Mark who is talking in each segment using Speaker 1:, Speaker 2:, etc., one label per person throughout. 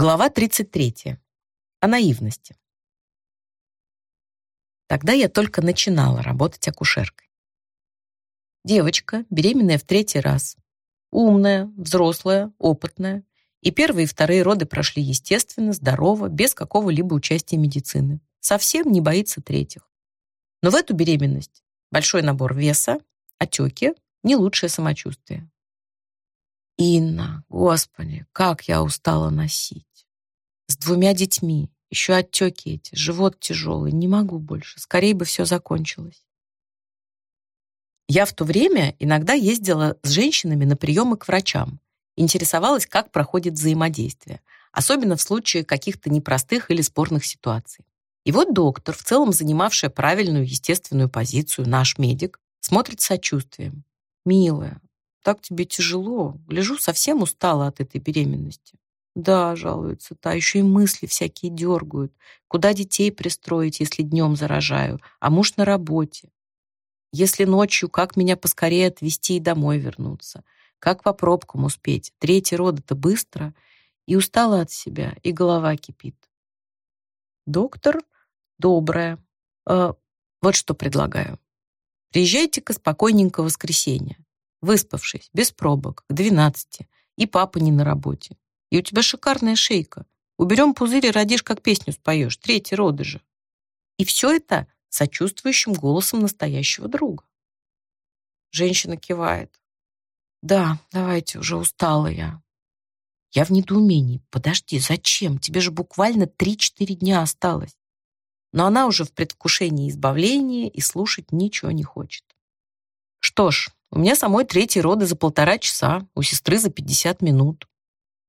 Speaker 1: Глава 33. О наивности. Тогда я только начинала работать акушеркой. Девочка, беременная в третий раз, умная, взрослая, опытная, и первые и вторые роды прошли естественно, здорово, без какого-либо участия медицины. Совсем не боится третьих. Но в эту беременность большой набор веса, отеки, не лучшее самочувствие. Инна, господи, как я устала носить. С двумя детьми, еще отеки эти, живот тяжелый, не могу больше, скорее бы все закончилось. Я в то время иногда ездила с женщинами на приемы к врачам, интересовалась, как проходит взаимодействие, особенно в случае каких-то непростых или спорных ситуаций. И вот доктор, в целом занимавшая правильную естественную позицию, наш медик, смотрит с сочувствием. «Милая, так тебе тяжело. Лежу, совсем устала от этой беременности. Да, жалуется та, еще и мысли всякие дергают. Куда детей пристроить, если днем заражаю, а муж на работе? Если ночью, как меня поскорее отвезти и домой вернуться? Как по пробкам успеть? Третий род это быстро. И устала от себя, и голова кипит. Доктор добрая. Э, вот что предлагаю. Приезжайте-ка спокойненько в воскресенье выспавшись, без пробок, к 12, и папа не на работе. И у тебя шикарная шейка. Уберем пузырь и родишь, как песню споешь, третий роды же. И все это сочувствующим голосом настоящего друга. Женщина кивает. Да, давайте, уже устала я. Я в недоумении. Подожди, зачем? Тебе же буквально 3-4 дня осталось. Но она уже в предвкушении избавления и слушать ничего не хочет. Что ж, у меня самой третий роды за полтора часа, у сестры за 50 минут.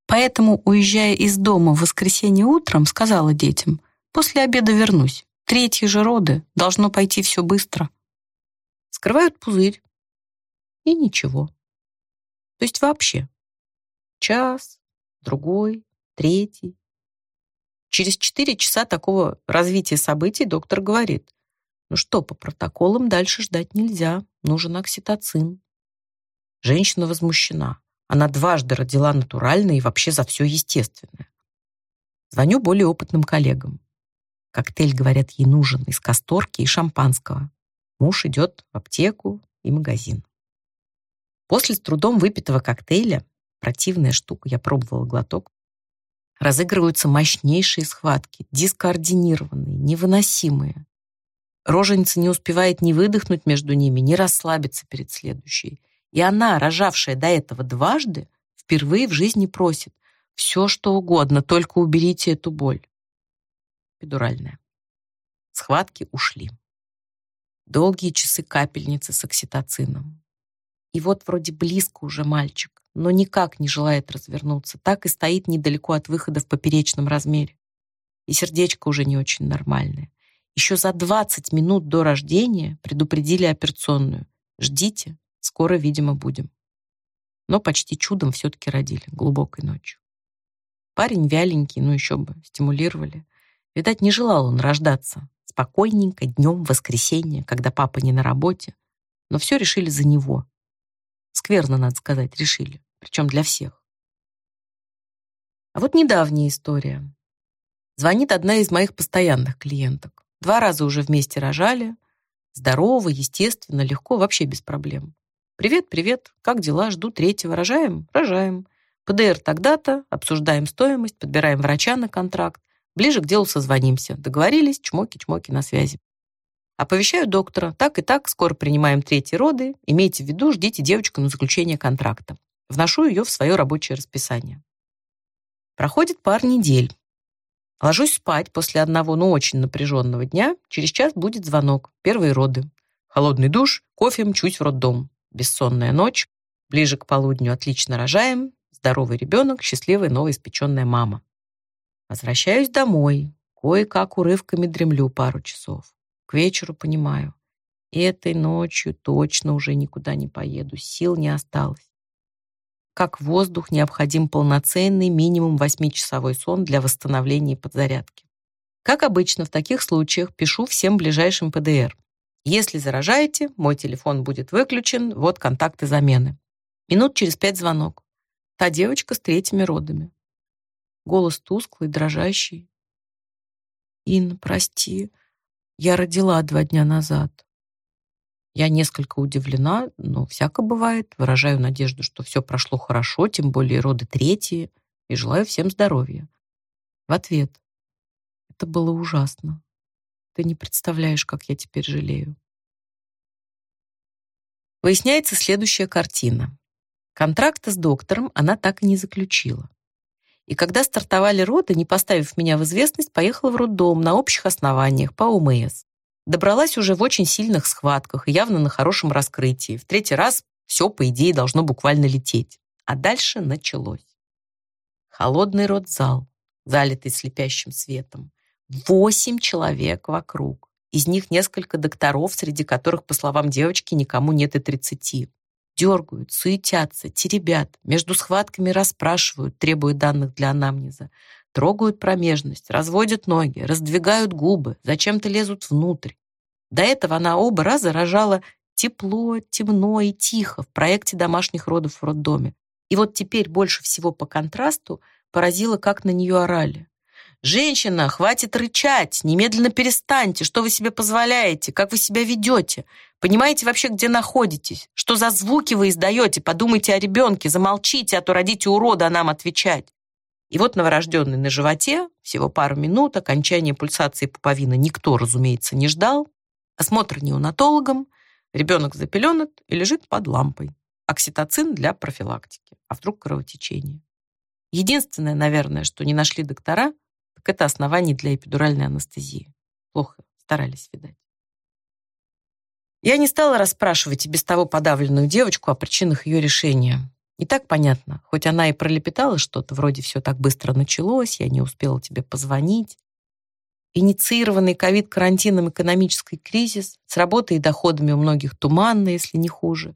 Speaker 1: Поэтому, уезжая из дома в воскресенье утром, сказала детям, после обеда вернусь. Третьи же роды, должно пойти все быстро. Скрывают пузырь. И ничего. То есть вообще. Час, другой, третий. Через четыре часа такого развития событий доктор говорит, ну что, по протоколам дальше ждать нельзя. Нужен окситоцин. Женщина возмущена. Она дважды родила натурально и вообще за все естественное. Звоню более опытным коллегам. Коктейль, говорят, ей нужен из касторки и шампанского. Муж идет в аптеку и магазин. После с трудом выпитого коктейля, противная штука, я пробовала глоток, разыгрываются мощнейшие схватки, дискоординированные, невыносимые. Роженица не успевает ни выдохнуть между ними, ни расслабиться перед следующей. И она, рожавшая до этого дважды, впервые в жизни просит все, что угодно, только уберите эту боль. Педуральная. Схватки ушли. Долгие часы капельницы с окситоцином. И вот вроде близко уже мальчик, но никак не желает развернуться, так и стоит недалеко от выхода в поперечном размере. И сердечко уже не очень нормальное. Еще за 20 минут до рождения предупредили операционную. Ждите, скоро, видимо, будем. Но почти чудом все-таки родили, глубокой ночью. Парень вяленький, ну еще бы, стимулировали. Видать, не желал он рождаться. Спокойненько, днем, воскресенье, когда папа не на работе. Но все решили за него. Скверно, надо сказать, решили. Причем для всех. А вот недавняя история. Звонит одна из моих постоянных клиенток. Два раза уже вместе рожали. Здорово, естественно, легко, вообще без проблем. Привет, привет, как дела? Жду третьего. Рожаем? Рожаем. ПДР тогда-то, обсуждаем стоимость, подбираем врача на контракт. Ближе к делу созвонимся. Договорились, чмоки-чмоки на связи. Оповещаю доктора. Так и так, скоро принимаем третьи роды. Имейте в виду, ждите девочку на заключение контракта. Вношу ее в свое рабочее расписание. Проходит пар недель. Ложусь спать после одного, но очень напряженного дня. Через час будет звонок. Первые роды. Холодный душ, кофе, мчусь в роддом. Бессонная ночь. Ближе к полудню отлично рожаем. Здоровый ребенок, счастливая новоиспеченная мама. Возвращаюсь домой. Кое-как урывками дремлю пару часов. К вечеру понимаю. Этой ночью точно уже никуда не поеду. Сил не осталось как воздух необходим полноценный минимум 8-часовой сон для восстановления и подзарядки. Как обычно, в таких случаях пишу всем ближайшим ПДР. Если заражаете, мой телефон будет выключен, вот контакты замены. Минут через пять звонок. Та девочка с третьими родами. Голос тусклый, дрожащий. «Инна, прости, я родила два дня назад». Я несколько удивлена, но всяко бывает. Выражаю надежду, что все прошло хорошо, тем более роды третьи, и желаю всем здоровья. В ответ. Это было ужасно. Ты не представляешь, как я теперь жалею. Выясняется следующая картина. Контракта с доктором она так и не заключила. И когда стартовали роды, не поставив меня в известность, поехала в роддом на общих основаниях по ОМС. Добралась уже в очень сильных схватках и явно на хорошем раскрытии. В третий раз все, по идее, должно буквально лететь. А дальше началось. Холодный родзал, залитый слепящим светом. Восемь человек вокруг. Из них несколько докторов, среди которых, по словам девочки, никому нет и тридцати. Дергают, суетятся, теребят, между схватками расспрашивают, требуя данных для анамнеза. Трогают промежность, разводят ноги, раздвигают губы, зачем-то лезут внутрь. До этого она оба раза рожала тепло, темно и тихо в проекте домашних родов в роддоме. И вот теперь больше всего по контрасту поразило, как на нее орали. «Женщина, хватит рычать! Немедленно перестаньте! Что вы себе позволяете? Как вы себя ведете? Понимаете вообще, где находитесь? Что за звуки вы издаете? Подумайте о ребенке, замолчите, а то родите урода, а нам отвечать!» И вот новорожденный на животе, всего пару минут, окончание пульсации пуповины никто, разумеется, не ждал. Осмотр неонатологом, ребенок запеленат и лежит под лампой. Окситоцин для профилактики. А вдруг кровотечение? Единственное, наверное, что не нашли доктора, так это основание для эпидуральной анестезии. Плохо старались, видать. Я не стала расспрашивать и без того подавленную девочку о причинах ее решения. И так понятно, хоть она и пролепетала что-то, вроде все так быстро началось, я не успела тебе позвонить. Инициированный ковид-карантином экономический кризис, с работой и доходами у многих туманно, если не хуже.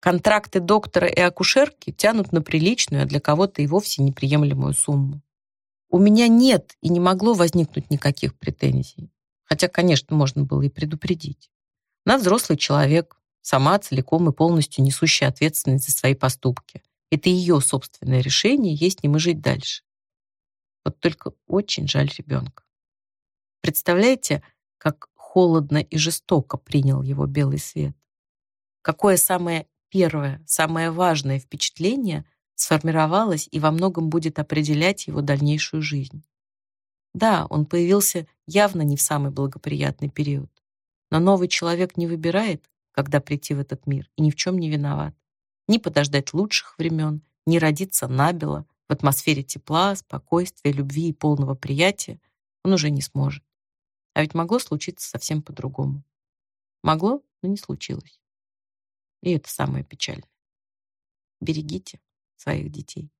Speaker 1: Контракты доктора и акушерки тянут на приличную, а для кого-то и вовсе неприемлемую сумму. У меня нет и не могло возникнуть никаких претензий. Хотя, конечно, можно было и предупредить. Она взрослый человек, сама целиком и полностью несущая ответственность за свои поступки. Это ее собственное решение, есть ним и жить дальше. Вот только очень жаль ребенка. Представляете, как холодно и жестоко принял его белый свет? Какое самое первое, самое важное впечатление сформировалось и во многом будет определять его дальнейшую жизнь? Да, он появился явно не в самый благоприятный период. Но новый человек не выбирает, когда прийти в этот мир, и ни в чем не виноват. Ни подождать лучших времен, ни родиться набело, в атмосфере тепла, спокойствия, любви и полного приятия он уже не сможет. А ведь могло случиться совсем по-другому. Могло, но не случилось. И это самое печальное. Берегите своих детей.